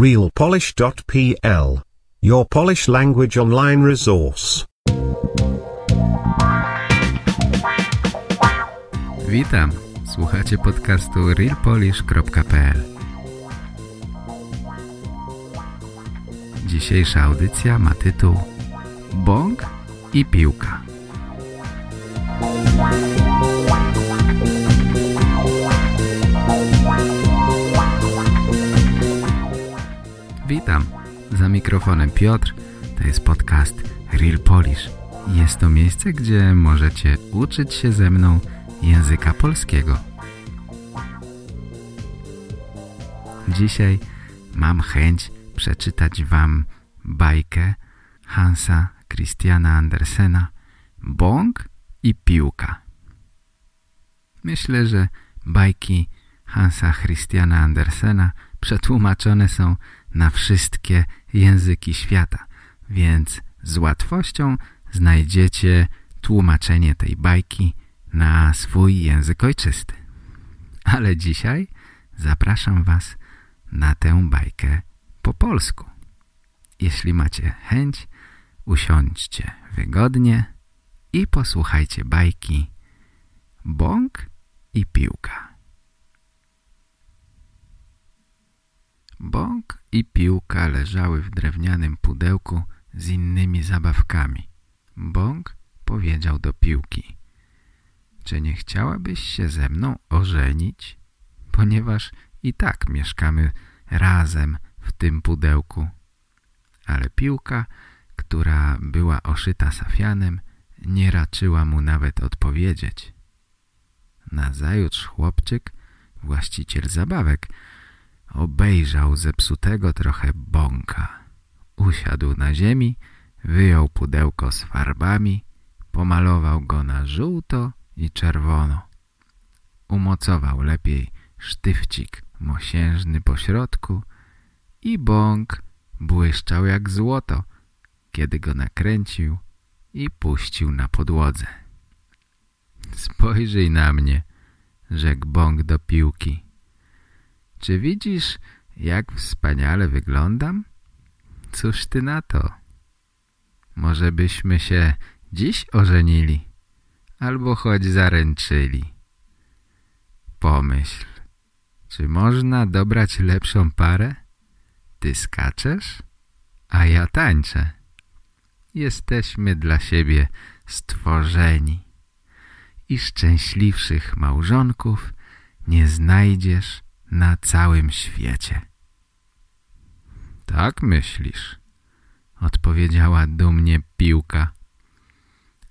realpolish.pl. Your Polish language online resource. Witam. Słuchacie podcastu realpolish.pl. Dzisiejsza audycja ma tytuł Bąk i piłka. Witam. Za mikrofonem Piotr. To jest podcast Real Polish. Jest to miejsce, gdzie możecie uczyć się ze mną języka polskiego. Dzisiaj mam chęć przeczytać Wam bajkę Hansa Christiana Andersena Bąk i piłka. Myślę, że bajki Hansa Christiana Andersena przetłumaczone są na wszystkie języki świata, więc z łatwością znajdziecie tłumaczenie tej bajki na swój język ojczysty. Ale dzisiaj zapraszam Was na tę bajkę po polsku. Jeśli macie chęć, usiądźcie wygodnie i posłuchajcie bajki Bąk i piłka. Bąk i piłka leżały w drewnianym pudełku z innymi zabawkami. Bąk powiedział do piłki Czy nie chciałabyś się ze mną ożenić? Ponieważ i tak mieszkamy razem w tym pudełku. Ale piłka, która była oszyta safianem, nie raczyła mu nawet odpowiedzieć. Nazajutrz chłopczyk, właściciel zabawek, obejrzał zepsutego trochę bąka. Usiadł na ziemi, wyjął pudełko z farbami, pomalował go na żółto i czerwono. Umocował lepiej sztyfcik mosiężny po środku i bąk błyszczał jak złoto, kiedy go nakręcił i puścił na podłodze. Spojrzyj na mnie, rzekł bąk do piłki. Czy widzisz, jak wspaniale wyglądam? Cóż ty na to? Może byśmy się dziś ożenili, albo choć zaręczyli. Pomyśl, czy można dobrać lepszą parę? Ty skaczesz, a ja tańczę. Jesteśmy dla siebie stworzeni i szczęśliwszych małżonków nie znajdziesz na całym świecie. Tak myślisz, odpowiedziała dumnie piłka.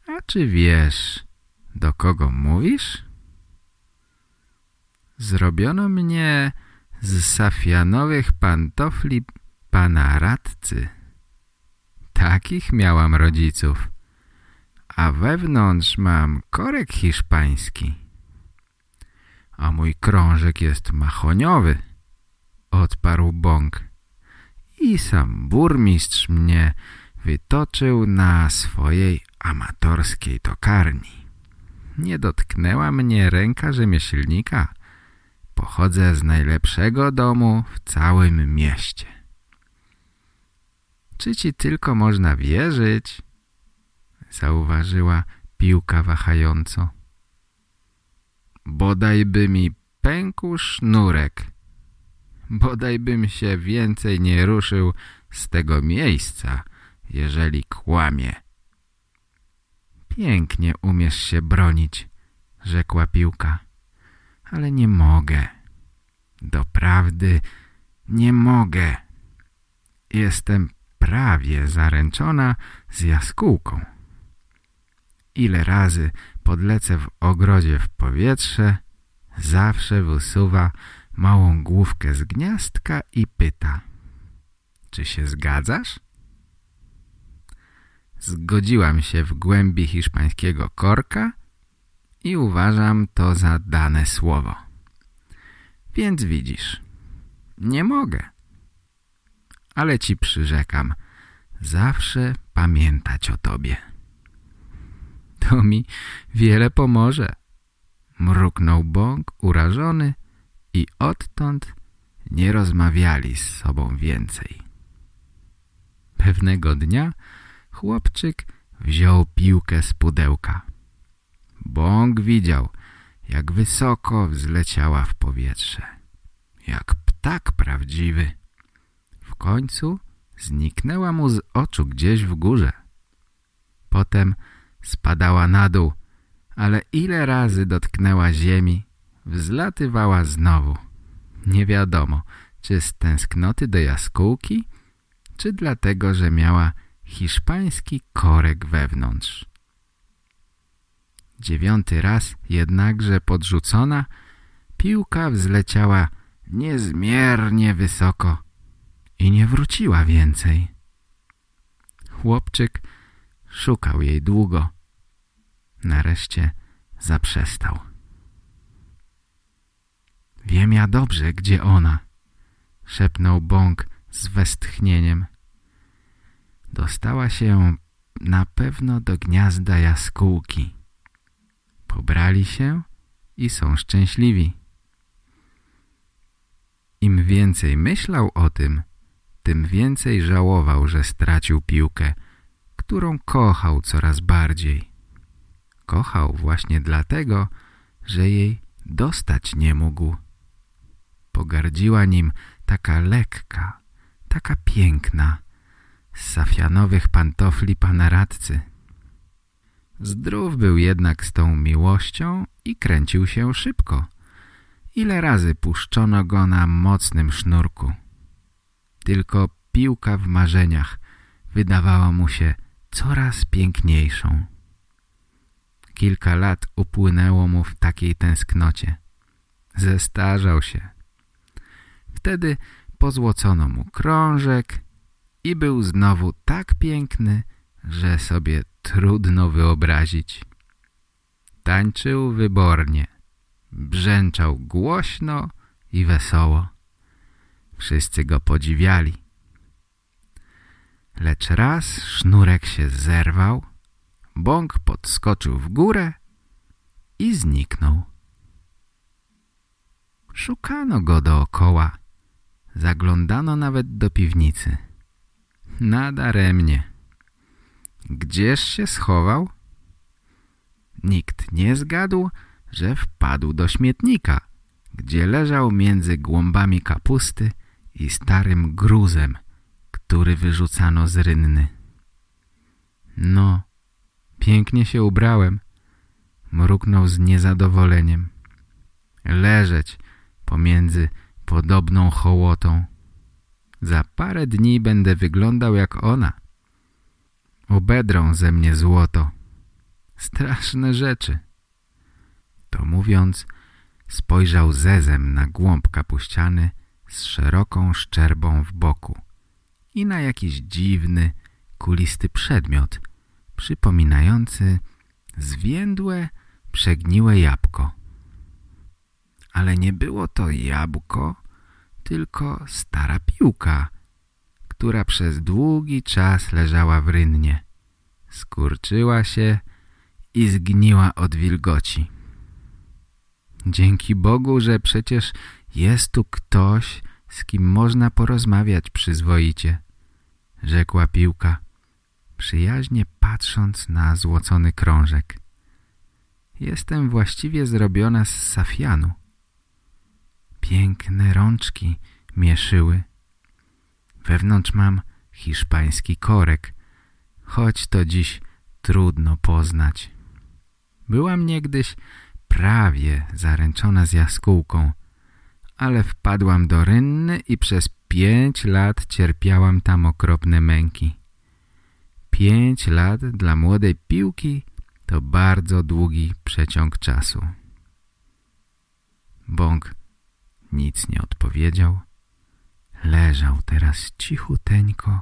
A czy wiesz, do kogo mówisz? Zrobiono mnie z safianowych pantofli pana radcy. Takich miałam rodziców, a wewnątrz mam korek hiszpański. A mój krążek jest mahoniowy, odparł bąk. I sam burmistrz mnie wytoczył na swojej amatorskiej tokarni. Nie dotknęła mnie ręka rzemieślnika. Pochodzę z najlepszego domu w całym mieście. Czy ci tylko można wierzyć? Zauważyła piłka wahająco. Bodajby mi pękł sznurek. Bodajbym się więcej nie ruszył z tego miejsca, jeżeli kłamie. Pięknie umiesz się bronić, rzekła piłka. Ale nie mogę. Doprawdy nie mogę. Jestem prawie zaręczona z jaskółką. Ile razy podlecę w ogrodzie w powietrze, zawsze wysuwa małą główkę z gniazdka i pyta Czy się zgadzasz? Zgodziłam się w głębi hiszpańskiego korka i uważam to za dane słowo. Więc widzisz, nie mogę. Ale ci przyrzekam, zawsze pamiętać o tobie. To mi wiele pomoże. Mruknął bąk urażony i odtąd nie rozmawiali z sobą więcej. Pewnego dnia chłopczyk wziął piłkę z pudełka. Bąk widział, jak wysoko wzleciała w powietrze. Jak ptak prawdziwy. W końcu zniknęła mu z oczu gdzieś w górze. Potem spadała na dół, ale ile razy dotknęła ziemi, wzlatywała znowu. Nie wiadomo, czy z tęsknoty do jaskółki, czy dlatego, że miała hiszpański korek wewnątrz. Dziewiąty raz jednakże podrzucona, piłka wzleciała niezmiernie wysoko i nie wróciła więcej. Chłopczyk szukał jej długo. Nareszcie zaprzestał. Wiem ja dobrze, gdzie ona, szepnął Bąk z westchnieniem. Dostała się na pewno do gniazda jaskółki. Pobrali się i są szczęśliwi. Im więcej myślał o tym, tym więcej żałował, że stracił piłkę, którą kochał coraz bardziej. Kochał właśnie dlatego, że jej dostać nie mógł. Pogardziła nim taka lekka, taka piękna, z safianowych pantofli pana radcy. Zdrów był jednak z tą miłością i kręcił się szybko. Ile razy puszczono go na mocnym sznurku. Tylko piłka w marzeniach wydawała mu się coraz piękniejszą. Kilka lat upłynęło mu w takiej tęsknocie. Zestarzał się. Wtedy pozłocono mu krążek i był znowu tak piękny, że sobie trudno wyobrazić. Tańczył wybornie, brzęczał głośno i wesoło. Wszyscy go podziwiali. Lecz raz sznurek się zerwał, bąk podskoczył w górę i zniknął. Szukano go dookoła, zaglądano nawet do piwnicy. Nadaremnie. Gdzież się schował? Nikt nie zgadł, że wpadł do śmietnika, gdzie leżał między głąbami kapusty i starym gruzem, który wyrzucano z rynny. No, pięknie się ubrałem, mruknął z niezadowoleniem. Leżeć pomiędzy podobną hołotą. Za parę dni będę wyglądał jak ona. Obedrą ze mnie złoto. Straszne rzeczy. To mówiąc, spojrzał zezem na głąb kapuściany z szeroką szczerbą w boku i na jakiś dziwny, kulisty przedmiot, przypominający zwiędłe, przegniłe jabłko. Ale nie było to jabłko, tylko stara piłka, która przez długi czas leżała w rynnie. Skurczyła się i zgniła od wilgoci. Dzięki Bogu, że przecież jest tu ktoś, z kim można porozmawiać przyzwoicie, rzekła piłka, przyjaźnie patrząc na złocony krążek. Jestem właściwie zrobiona z safianu. Piękne rączki mieszyły. Wewnątrz mam hiszpański korek, choć to dziś trudno poznać. Byłam niegdyś prawie zaręczona z jaskółką, ale wpadłam do rynny i przez pięć lat cierpiałam tam okropne męki. Pięć lat dla młodej piłki to bardzo długi przeciąg czasu. Bąk nic nie odpowiedział. Leżał teraz cichuteńko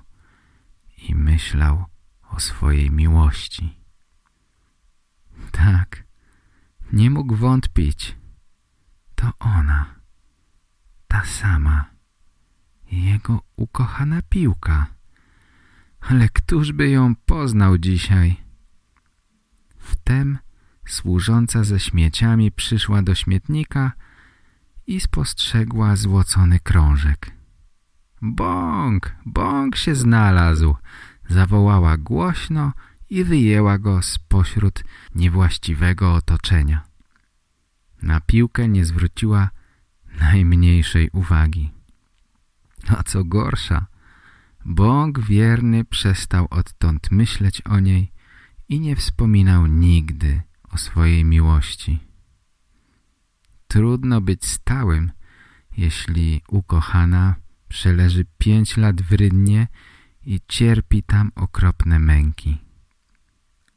i myślał o swojej miłości. Tak, nie mógł wątpić. To ona, ta sama, jego ukochana piłka. Ale któż by ją poznał dzisiaj? Wtem służąca ze śmieciami przyszła do śmietnika i spostrzegła złocony krążek. Bąk, bąk się znalazł, zawołała głośno i wyjęła go spośród niewłaściwego otoczenia. Na piłkę nie zwróciła najmniejszej uwagi. A co gorsza, Bąk wierny przestał odtąd myśleć o niej i nie wspominał nigdy o swojej miłości. Trudno być stałym, jeśli ukochana przeleży pięć lat w Rydnie i cierpi tam okropne męki.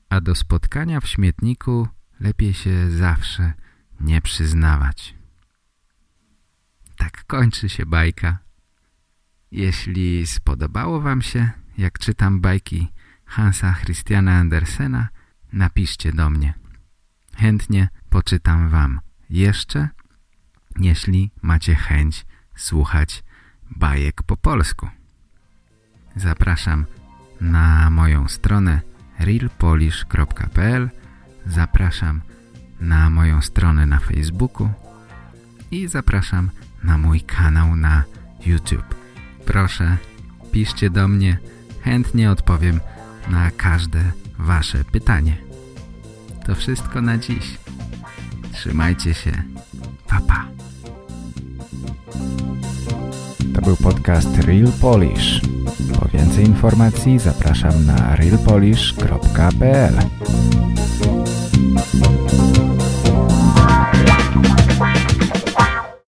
A do spotkania w śmietniku lepiej się zawsze nie przyznawać. Tak kończy się bajka. Jeśli spodobało wam się, jak czytam bajki Hansa Christiana Andersena, napiszcie do mnie. Chętnie poczytam wam jeszcze, jeśli macie chęć słuchać bajek po polsku. Zapraszam na moją stronę realpolish.pl Zapraszam na moją stronę na Facebooku i zapraszam na mój kanał na YouTube. Proszę, piszcie do mnie, chętnie odpowiem na każde Wasze pytanie. To wszystko na dziś. Trzymajcie się. Pa, pa. To był podcast Real Polish. Po więcej informacji zapraszam na realpolish.pl